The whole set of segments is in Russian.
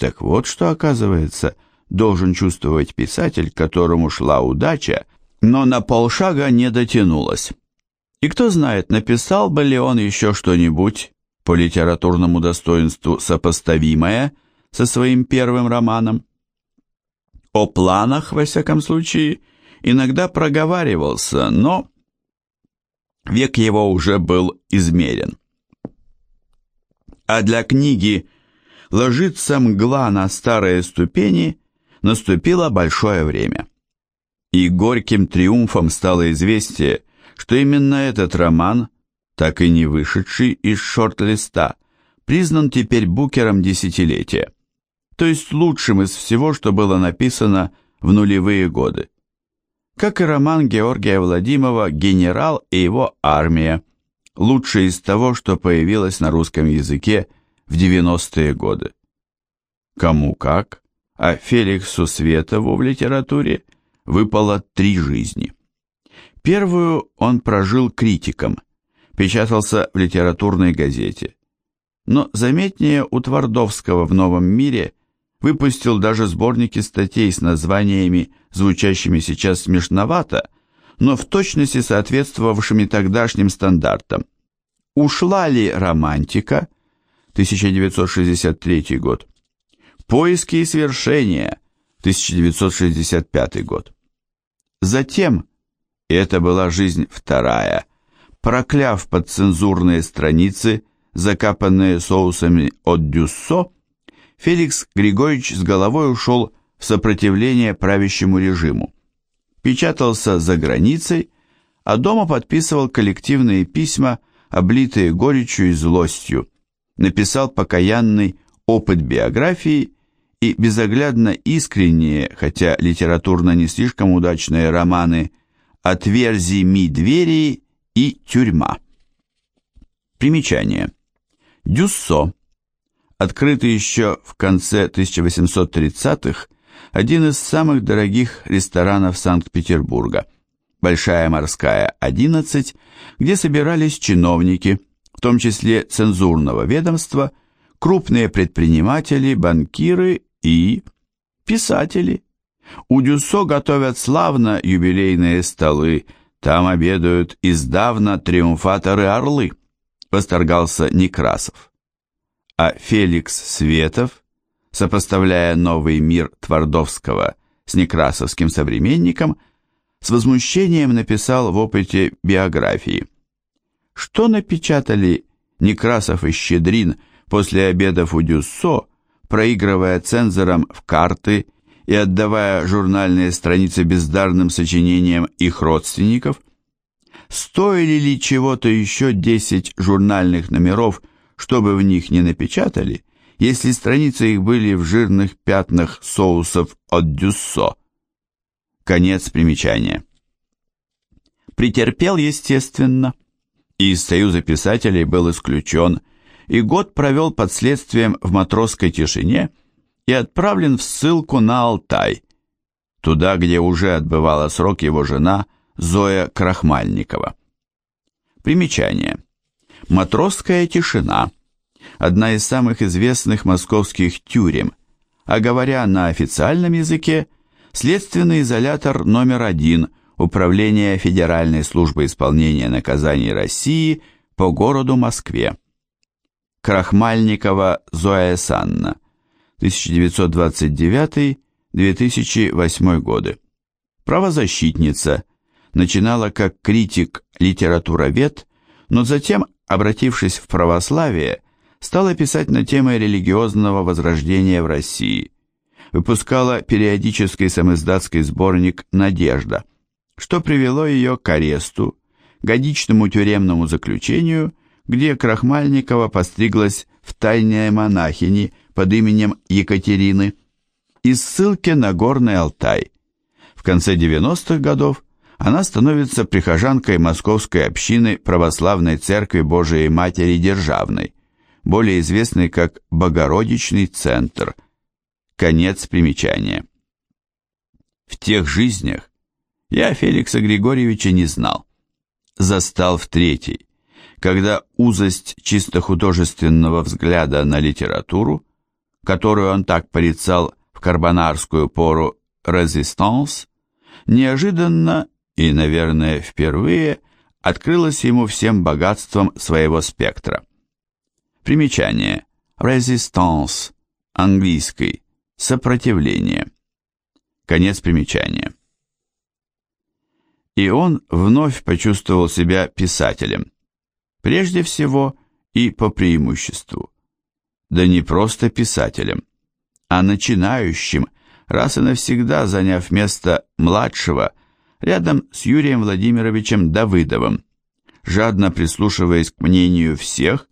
Так вот что, оказывается, должен чувствовать писатель, которому шла удача, но на полшага не дотянулась. И кто знает, написал бы ли он еще что-нибудь по литературному достоинству сопоставимое со своим первым романом. О планах, во всяком случае, иногда проговаривался, но век его уже был измерен. А для книги «Ложится мгла на старые ступени» наступило большое время. И горьким триумфом стало известие, что именно этот роман, так и не вышедший из шорт-листа, признан теперь букером десятилетия, то есть лучшим из всего, что было написано в нулевые годы как и роман Георгия Владимирова «Генерал и его армия», лучший из того, что появилось на русском языке в 90-е годы. Кому как, а Феликсу Светову в литературе выпало три жизни. Первую он прожил критиком, печатался в литературной газете. Но заметнее у Твардовского в «Новом мире» выпустил даже сборники статей с названиями, звучащими сейчас смешновато, но в точности соответствовавшими тогдашним стандартам. «Ушла ли романтика?» 1963 год. «Поиски и свершения» 1965 год. Затем, и это была жизнь вторая, прокляв подцензурные страницы, закапанные соусами от Дюссо, Феликс Григорьевич с головой ушел в сопротивление правящему режиму. Печатался за границей, а дома подписывал коллективные письма, облитые горечью и злостью. Написал покаянный опыт биографии и безоглядно искренние, хотя литературно не слишком удачные романы «Отверзи ми двери» и «Тюрьма». Примечание. Дюссо открытый еще в конце 1830-х, один из самых дорогих ресторанов Санкт-Петербурга, Большая морская, 11, где собирались чиновники, в том числе цензурного ведомства, крупные предприниматели, банкиры и писатели. У Дюссо готовят славно юбилейные столы, там обедают издавна триумфаторы-орлы, восторгался Некрасов а Феликс Светов, сопоставляя новый мир Твардовского с некрасовским современником, с возмущением написал в опыте биографии. Что напечатали Некрасов и Щедрин после обедов у Дюссо, проигрывая цензорам в карты и отдавая журнальные страницы бездарным сочинениям их родственников? Стоили ли чего-то еще 10 журнальных номеров чтобы в них не напечатали, если страницы их были в жирных пятнах соусов от Дюссо. Конец примечания. Претерпел, естественно, из Союза писателей был исключен, и год провел под следствием в матросской тишине и отправлен в ссылку на Алтай, туда, где уже отбывала срок его жена Зоя Крахмальникова. Примечание. Матросская тишина – одна из самых известных московских тюрем, а говоря на официальном языке, следственный изолятор номер один Управления Федеральной службы исполнения наказаний России по городу Москве. Крахмальникова Зоя Санна, 1929-2008 годы. Правозащитница, начинала как критик-литературовед, но затем обратившись в православие, стала писать на темы религиозного возрождения в России. Выпускала периодический самоиздатский сборник «Надежда», что привело ее к аресту, годичному тюремному заключению, где Крахмальникова постриглась в тайне монахини под именем Екатерины и ссылке на Горный Алтай. В конце 90-х годов она становится прихожанкой Московской общины Православной Церкви Божией Матери Державной, более известной как Богородичный Центр. Конец примечания. В тех жизнях я Феликса Григорьевича не знал. Застал в третьей, когда узость чисто художественного взгляда на литературу, которую он так порицал в карбонарскую пору «Резистанс», неожиданно и, наверное, впервые открылась ему всем богатством своего спектра. Примечание. «Resistance» английский «сопротивление». Конец примечания. И он вновь почувствовал себя писателем. Прежде всего и по преимуществу. Да не просто писателем, а начинающим, раз и навсегда заняв место младшего рядом с Юрием Владимировичем Давыдовым, жадно прислушиваясь к мнению всех,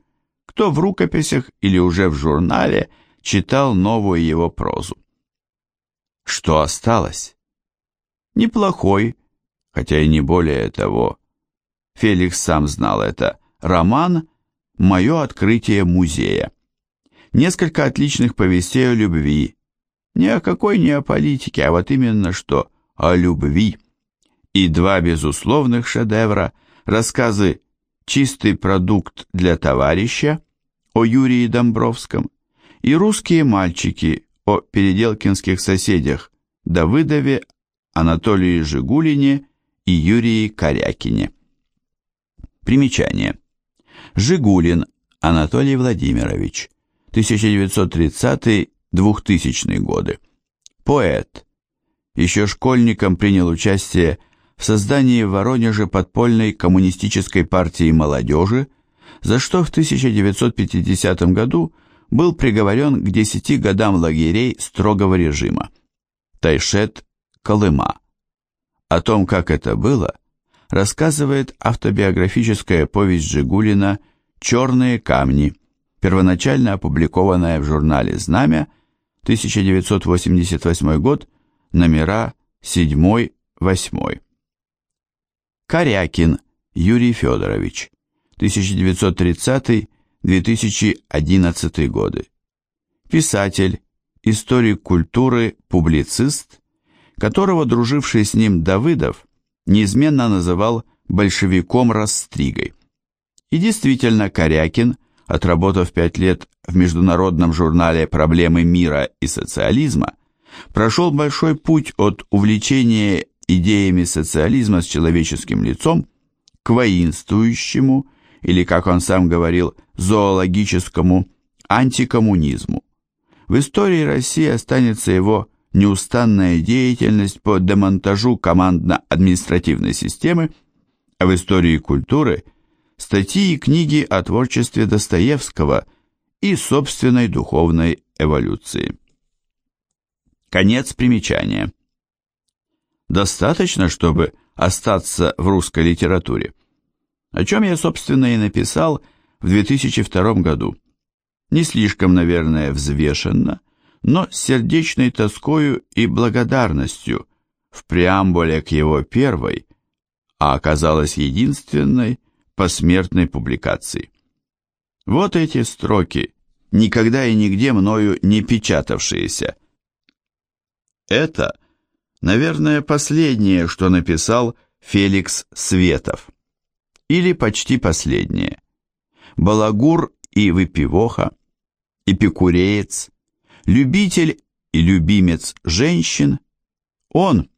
кто в рукописях или уже в журнале читал новую его прозу. Что осталось? Неплохой, хотя и не более того. Феликс сам знал это. Роман «Мое открытие музея». Несколько отличных повестей о любви. Ни о какой не о политике, а вот именно что о любви. И два безусловных шедевра, рассказы «Чистый продукт для товарища» о Юрии Домбровском и «Русские мальчики» о переделкинских соседях Давыдове, Анатолии Жигулине и Юрии Корякине. Примечание. Жигулин Анатолий Владимирович, 1930-2000 годы. Поэт. Еще школьником принял участие в создании в Воронеже подпольной коммунистической партии молодежи, за что в 1950 году был приговорен к 10 годам лагерей строгого режима. Тайшет, Колыма. О том, как это было, рассказывает автобиографическая повесть Жигулина «Черные камни», первоначально опубликованная в журнале «Знамя», 1988 год, номера 7-8. Корякин Юрий Федорович, 1930-2011 годы. Писатель, историк культуры, публицист, которого друживший с ним Давыдов неизменно называл большевиком-растригой. И действительно, Корякин, отработав пять лет в международном журнале «Проблемы мира и социализма», прошел большой путь от увлечения идеями социализма с человеческим лицом к воинствующему, или, как он сам говорил, зоологическому антикоммунизму. В истории России останется его неустанная деятельность по демонтажу командно-административной системы, а в истории культуры статьи и книги о творчестве Достоевского и собственной духовной эволюции. Конец примечания. Достаточно, чтобы остаться в русской литературе, о чем я, собственно, и написал в 2002 году. Не слишком, наверное, взвешенно, но с сердечной тоскою и благодарностью в преамбуле к его первой, а оказалась единственной, посмертной публикации. Вот эти строки, никогда и нигде мною не печатавшиеся. Это, наверное, последнее, что написал Феликс Светов. Или почти последнее. Балагур и выпивоха, эпикуреец, любитель и любимец женщин, он,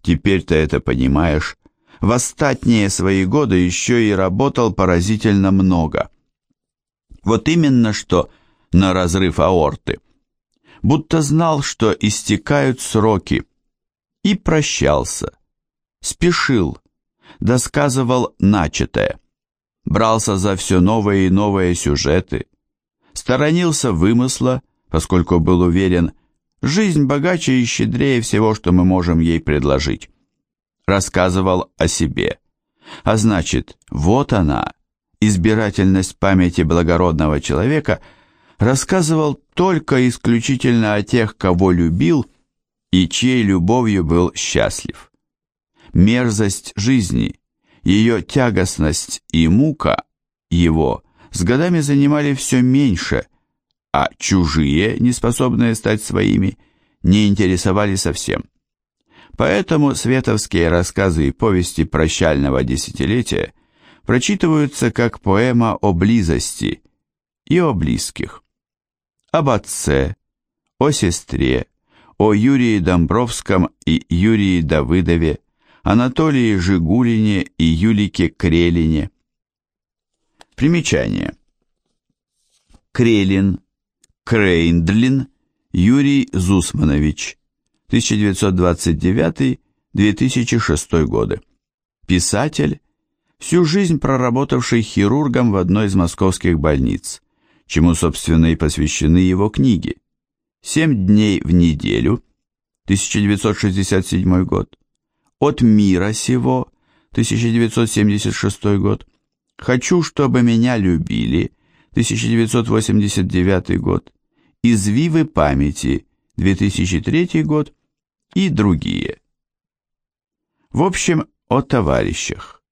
теперь ты это понимаешь, в остатние свои годы еще и работал поразительно много. Вот именно что на разрыв аорты. Будто знал, что истекают сроки, и прощался, спешил, досказывал начатое, брался за все новые и новые сюжеты, сторонился вымысла, поскольку был уверен, жизнь богаче и щедрее всего, что мы можем ей предложить. Рассказывал о себе. А значит, вот она, избирательность памяти благородного человека, рассказывал только исключительно о тех, кого любил и чьей любовью был счастлив. Мерзость жизни, ее тягостность и мука его с годами занимали все меньше, а чужие, не способные стать своими, не интересовали совсем. Поэтому световские рассказы и повести прощального десятилетия прочитываются как поэма о близости и о близких. Об отце, о сестре, о Юрии Домбровском и Юрии Давыдове, Анатолии Жигулине и Юлике Крелине. Примечание. Крелин, Крейндлин, Юрий Зусманович, 1929-2006 годы. Писатель, всю жизнь проработавший хирургом в одной из московских больниц, чему, собственно, и посвящены его книги. «Семь дней в неделю», 1967 год, «От мира сего», 1976 год, «Хочу, чтобы меня любили», 1989 год, «Извивы памяти», 2003 год и другие. В общем, о товарищах.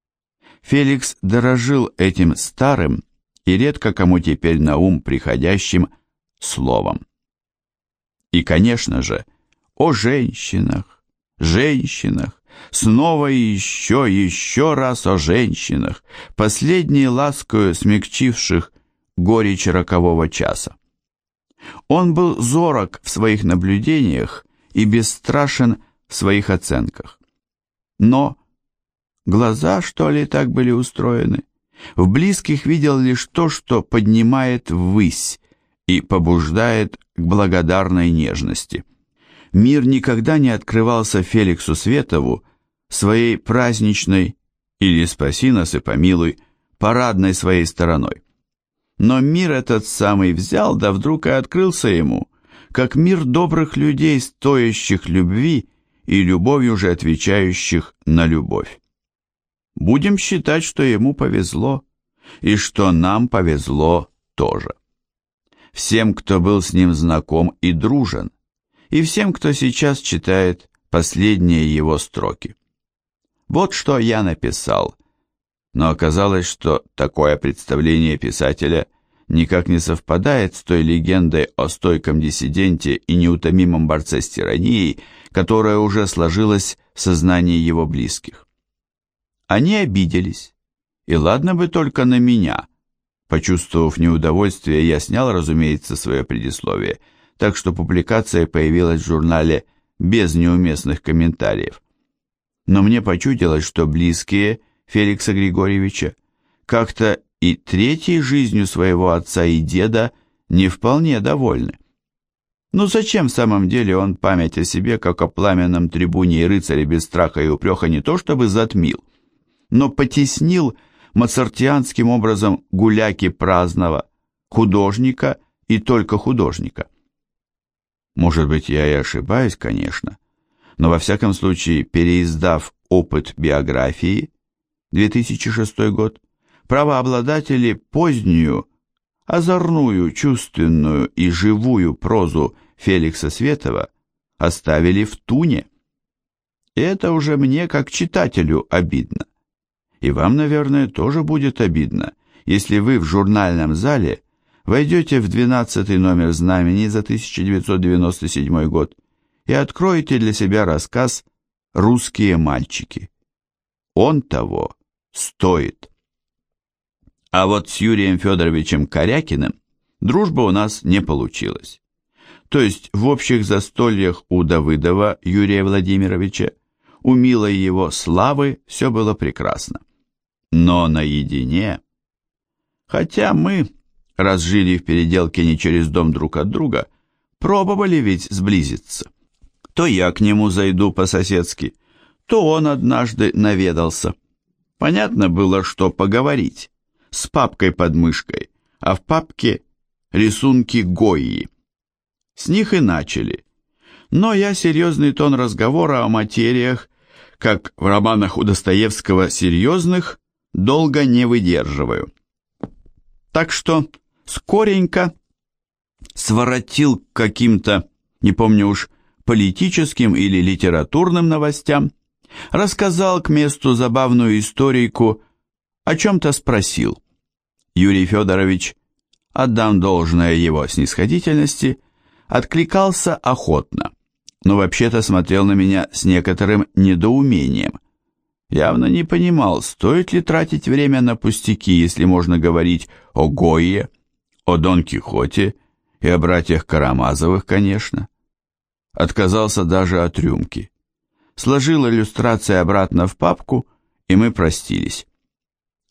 Феликс дорожил этим старым и редко кому теперь на ум приходящим словом. И, конечно же, о женщинах, женщинах, снова и еще, еще раз о женщинах, последней ласкою смягчивших горечь рокового часа. Он был зорок в своих наблюдениях и бесстрашен в своих оценках. Но глаза, что ли, так были устроены? В близких видел лишь то, что поднимает ввысь и побуждает к благодарной нежности. Мир никогда не открывался Феликсу Светову своей праздничной или спаси нас и помилуй, парадной своей стороной. Но мир этот самый взял, да вдруг и открылся ему, как мир добрых людей, стоящих любви и любовью же отвечающих на любовь. Будем считать, что ему повезло, и что нам повезло тоже. Всем, кто был с ним знаком и дружен, и всем, кто сейчас читает последние его строки. Вот что я написал, но оказалось, что такое представление писателя никак не совпадает с той легендой о стойком диссиденте и неутомимом борце с тиранией, которая уже сложилась в сознании его близких. Они обиделись. И ладно бы только на меня. Почувствовав неудовольствие, я снял, разумеется, свое предисловие, так что публикация появилась в журнале без неуместных комментариев. Но мне почудилось, что близкие Феликса Григорьевича как-то и третьей жизнью своего отца и деда не вполне довольны. Но зачем в самом деле он память о себе, как о пламенном трибуне и рыцаре без страха и упреха, не то чтобы затмил, но потеснил моцартианским образом гуляки праздного, художника и только художника. Может быть, я и ошибаюсь, конечно, но во всяком случае, переиздав опыт биографии, 2006 год, правообладатели позднюю, озорную, чувственную и живую прозу Феликса Светова оставили в туне. Это уже мне, как читателю, обидно. И вам, наверное, тоже будет обидно, если вы в журнальном зале войдете в 12 номер знамени за 1997 год и откроете для себя рассказ «Русские мальчики». Он того стоит. А вот с Юрием Федоровичем Корякиным дружба у нас не получилась. То есть в общих застольях у Давыдова Юрия Владимировича, у милой его славы все было прекрасно но наедине. Хотя мы, раз жили в переделке не через дом друг от друга, пробовали ведь сблизиться. То я к нему зайду по-соседски, то он однажды наведался. Понятно было, что поговорить. С папкой под мышкой, а в папке рисунки Гойи. С них и начали. Но я серьезный тон разговора о материях, как в романах у Достоевского серьезных, долго не выдерживаю. Так что скоренько своротил к каким-то, не помню уж, политическим или литературным новостям, рассказал к месту забавную историку, о чем-то спросил. Юрий Федорович, отдам должное его снисходительности, откликался охотно, но вообще-то смотрел на меня с некоторым недоумением – явно не понимал, стоит ли тратить время на пустяки, если можно говорить о Гойе, о Дон Кихоте И о братьях Карамазовых, конечно. Отказался даже от рюмки. Сложил иллюстрации обратно в папку, и мы простились.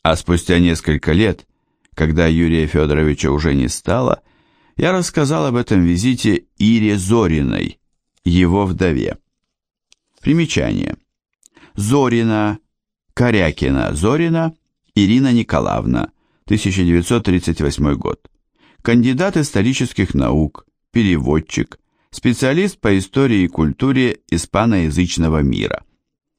А спустя несколько лет, когда Юрия Федоровича уже не стало, я рассказал об этом визите Ире Зориной, его вдове. Примечание. Зорина, Корякина, Зорина, Ирина Николаевна, 1938 год. Кандидат исторических наук, переводчик, специалист по истории и культуре испаноязычного мира.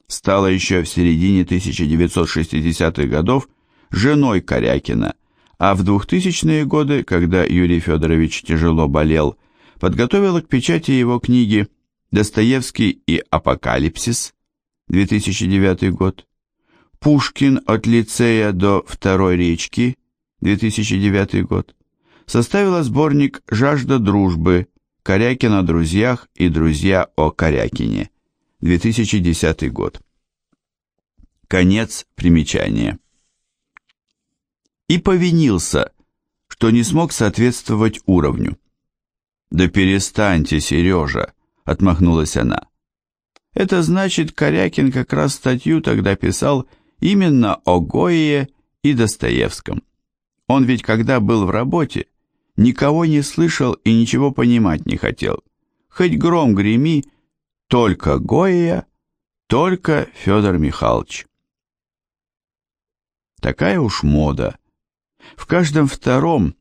Стала еще в середине 1960-х годов женой Корякина, а в 2000-е годы, когда Юрий Федорович тяжело болел, подготовила к печати его книги «Достоевский и Апокалипсис» 2009 год, Пушкин от лицея до второй речки 2009 год, составила сборник «Жажда дружбы. Корякин о друзьях и друзья о Корякине» 2010 год. Конец примечания. И повинился, что не смог соответствовать уровню. «Да перестаньте, Сережа!» — отмахнулась она. «Это значит, Корякин как раз статью тогда писал именно о Гое и Достоевском. Он ведь когда был в работе, никого не слышал и ничего понимать не хотел. Хоть гром греми, только Гоя, только Федор Михайлович. Такая уж мода. В каждом втором,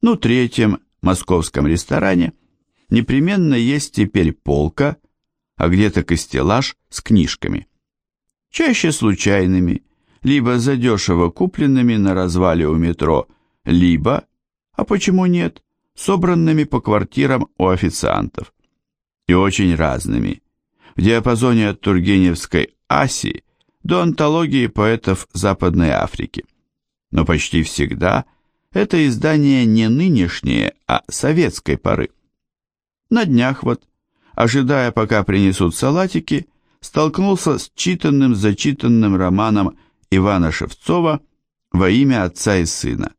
ну третьем московском ресторане непременно есть теперь полка, а где-то костелаж с книжками. Чаще случайными, либо задешево купленными на развале у метро, либо, а почему нет, собранными по квартирам у официантов. И очень разными. В диапазоне от Тургеневской «Аси» до антологии поэтов Западной Африки. Но почти всегда это издание не нынешнее, а советской поры. На днях вот, ожидая, пока принесут салатики, столкнулся с читанным-зачитанным романом Ивана Шевцова «Во имя отца и сына».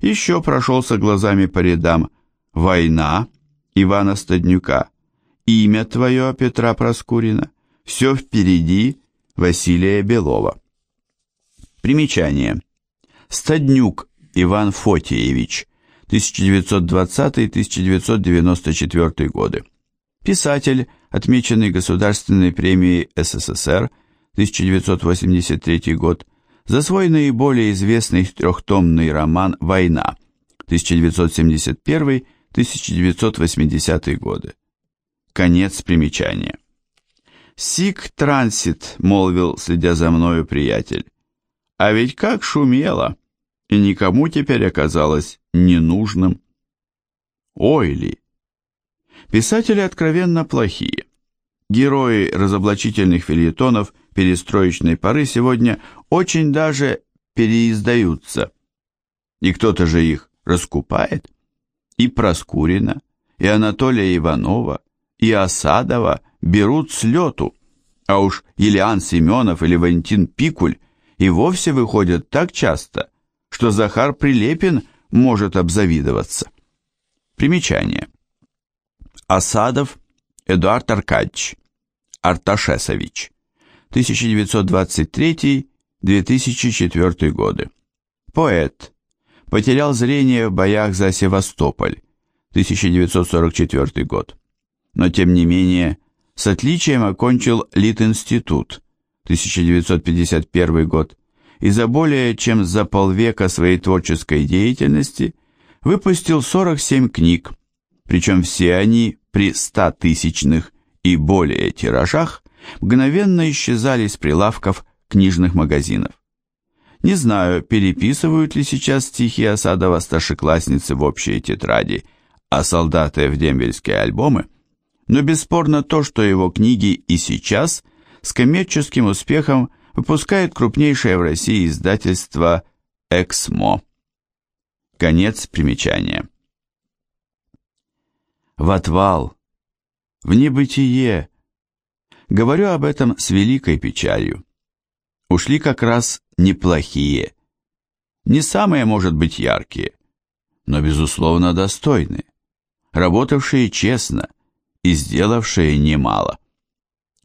Еще прошелся глазами по рядам «Война» Ивана Стаднюка, «Имя твое» Петра Проскурина, «Все впереди» Василия Белова. Примечание. Стаднюк Иван Фотиевич, 1920-1994 годы. Писатель, отмеченный Государственной премией СССР, 1983 год, за свой наиболее известный трехтомный роман «Война» 1971-1980 годы. Конец примечания. «Сик трансит», — молвил, следя за мною приятель. «А ведь как шумело, и никому теперь оказалось ненужным». Ой ли! Писатели откровенно плохие. Герои разоблачительных фильетонов перестроечной поры сегодня очень даже переиздаются. И кто-то же их раскупает. И Проскурина, и Анатолия Иванова, и Осадова берут с лету, а уж Ильян Семенов или Валентин Пикуль и вовсе выходят так часто, что Захар Прилепин может обзавидоваться. Примечание. Осадов Эдуард Аркадьевич, Арташесович, 1923-2004 годы. Поэт. Потерял зрение в боях за Севастополь, 1944 год. Но тем не менее, с отличием окончил Литинститут, 1951 год, и за более чем за полвека своей творческой деятельности выпустил 47 книг, причем все они при 100-тысячных и более тиражах мгновенно исчезали с прилавков книжных магазинов. Не знаю, переписывают ли сейчас стихи Осадова старшеклассницы в общие тетради, а солдаты в дембельские альбомы, но бесспорно то, что его книги и сейчас с коммерческим успехом выпускает крупнейшее в России издательство «Эксмо». Конец примечания. В отвал, в небытие, Говорю об этом с великой печалью. Ушли как раз неплохие. Не самые, может быть, яркие, но, безусловно, достойные. работавшие честно и сделавшие немало.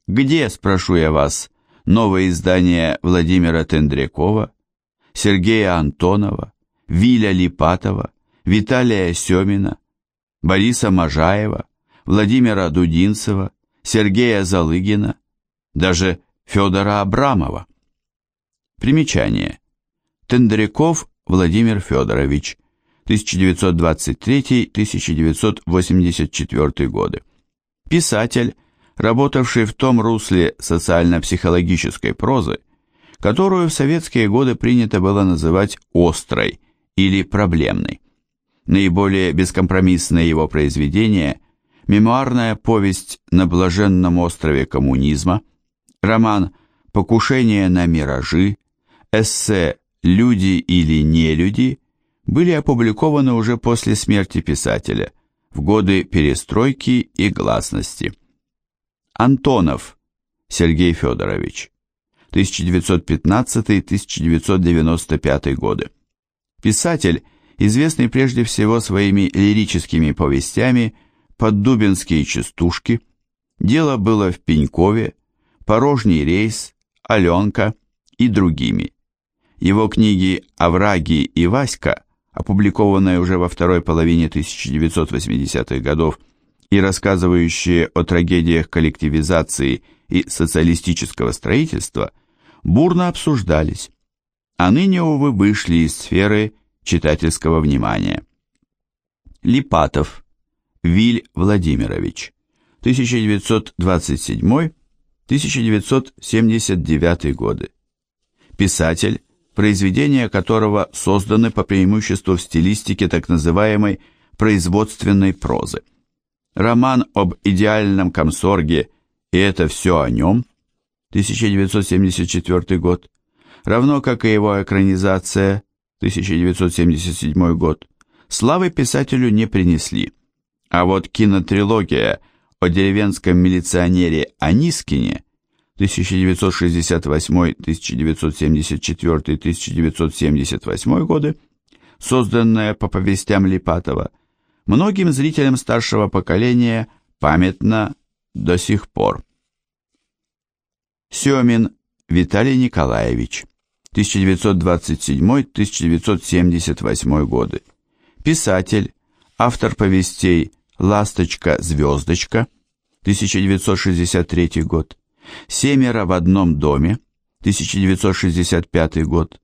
Где, спрошу я вас, новое издание Владимира Тендрякова, Сергея Антонова, Виля Липатова, Виталия Семина, Бориса Можаева, Владимира Дудинцева, Сергея Залыгина, даже Федора Абрамова. Примечание. Тендряков Владимир Федорович, 1923-1984 годы. Писатель, работавший в том русле социально-психологической прозы, которую в советские годы принято было называть «острой» или «проблемной». Наиболее бескомпромиссное его произведение – мемуарная повесть «На блаженном острове коммунизма», роман «Покушение на миражи», эссе «Люди или не люди» были опубликованы уже после смерти писателя, в годы перестройки и гласности. Антонов Сергей Федорович, 1915-1995 годы. Писатель, известный прежде всего своими лирическими повестями «Поддубинские частушки», «Дело было в Пенькове», «Порожний рейс», «Аленка» и другими. Его книги «Овраги» и «Васька», опубликованные уже во второй половине 1980-х годов и рассказывающие о трагедиях коллективизации и социалистического строительства, бурно обсуждались, а ныне, увы, вышли из сферы читательского внимания. Липатов Виль Владимирович 1927-1979 годы. Писатель, произведения которого созданы по преимуществу в стилистике так называемой производственной прозы. Роман об идеальном комсорге «И это все о нем» 1974 год, равно как и его экранизация 1977 год, славы писателю не принесли. А вот кинотрилогия о деревенском милиционере Анискине 1968, 1974, 1978 годы, созданная по повестям Липатова, многим зрителям старшего поколения памятна до сих пор. Семин Виталий Николаевич, 1927-1978 годы. Писатель, автор повестей «Ласточка-звездочка», 1963 год, «Семеро в одном доме», 1965 год,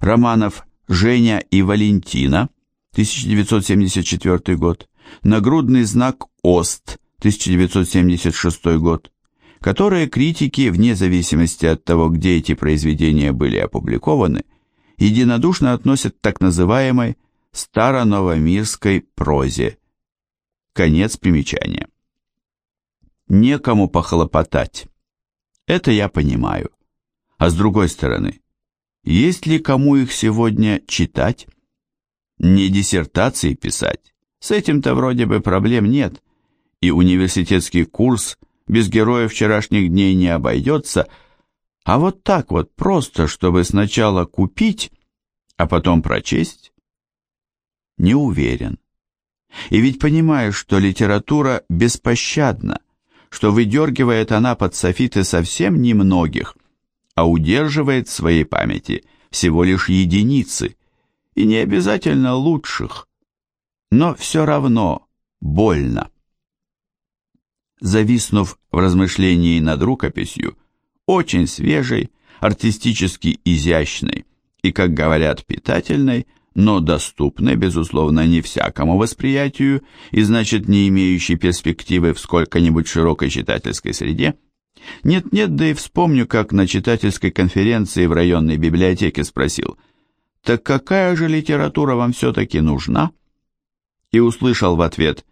романов «Женя и Валентина», 1974 год, «Нагрудный знак ОСТ», 1976 год, которые критики, вне зависимости от того, где эти произведения были опубликованы, единодушно относят к так называемой старо-новомирской прозе. Конец примечания. Некому похлопотать. Это я понимаю. А с другой стороны, есть ли кому их сегодня читать? Не диссертации писать. С этим-то вроде бы проблем нет. И университетский курс без героев вчерашних дней не обойдется. А вот так вот просто, чтобы сначала купить, а потом прочесть? Не уверен. И ведь понимаю, что литература беспощадна что выдергивает она под софиты совсем немногих, а удерживает в своей памяти всего лишь единицы, и не обязательно лучших, но все равно больно. Зависнув в размышлении над рукописью, очень свежей, артистически изящной и, как говорят, питательной, но доступной, безусловно, не всякому восприятию и, значит, не имеющей перспективы в сколько-нибудь широкой читательской среде, нет-нет, да и вспомню, как на читательской конференции в районной библиотеке спросил, «Так какая же литература вам все-таки нужна?» И услышал в ответ,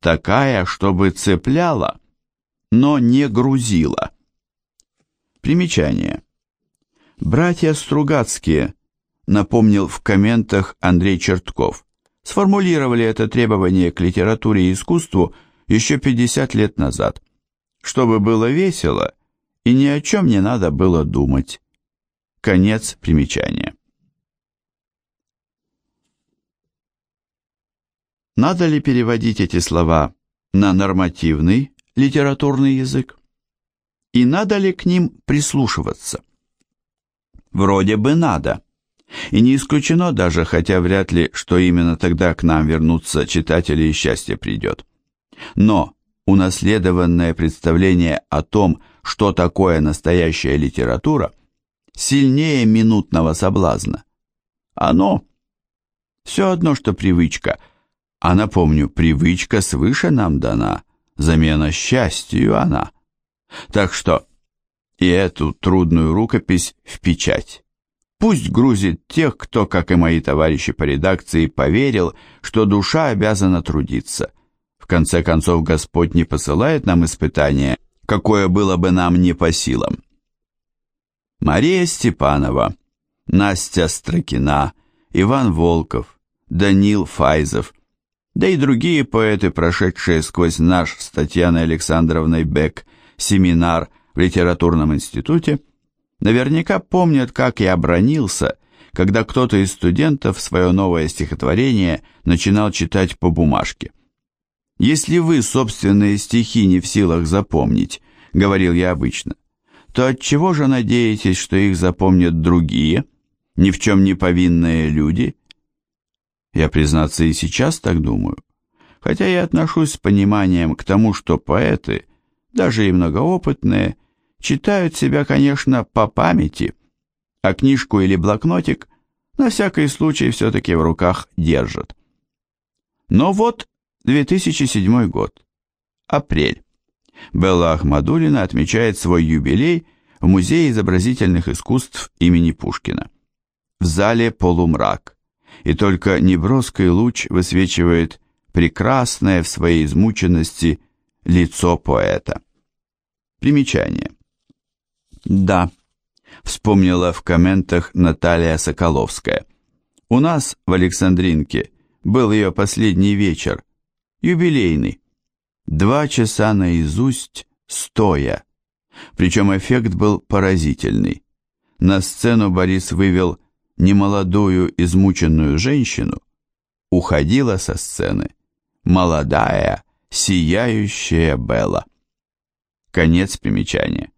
«Такая, чтобы цепляла, но не грузила». Примечание. Братья Стругацкие – напомнил в комментах Андрей Чертков. Сформулировали это требование к литературе и искусству еще 50 лет назад. Чтобы было весело, и ни о чем не надо было думать. Конец примечания. Надо ли переводить эти слова на нормативный литературный язык? И надо ли к ним прислушиваться? Вроде бы надо. И не исключено даже, хотя вряд ли, что именно тогда к нам вернутся читатели и счастье придет. Но унаследованное представление о том, что такое настоящая литература, сильнее минутного соблазна. Оно все одно, что привычка, а напомню, привычка свыше нам дана, замена счастью она. Так что и эту трудную рукопись в печать. Пусть грузит тех, кто, как и мои товарищи по редакции, поверил, что душа обязана трудиться. В конце концов, Господь не посылает нам испытания, какое было бы нам не по силам. Мария Степанова, Настя Строкина, Иван Волков, Данил Файзов, да и другие поэты, прошедшие сквозь наш с Татьяной Александровной Бек семинар в литературном институте, наверняка помнят, как я бронился, когда кто-то из студентов свое новое стихотворение начинал читать по бумажке. «Если вы собственные стихи не в силах запомнить», — говорил я обычно, то от чего же надеетесь, что их запомнят другие, ни в чем не повинные люди? Я, признаться, и сейчас так думаю, хотя я отношусь с пониманием к тому, что поэты, даже и многоопытные, читают себя, конечно, по памяти, а книжку или блокнотик на всякий случай все-таки в руках держат. Но вот 2007 год. Апрель. Белла Ахмадулина отмечает свой юбилей в Музее изобразительных искусств имени Пушкина. В зале полумрак, и только неброский луч высвечивает прекрасное в своей измученности лицо поэта. Примечание. Да, вспомнила в комментах Наталья Соколовская. У нас в Александринке был ее последний вечер, юбилейный. Два часа наизусть, стоя. Причем эффект был поразительный. На сцену Борис вывел немолодую измученную женщину, уходила со сцены молодая, сияющая Белла. Конец примечания.